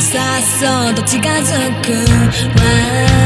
さっそうと近づくわ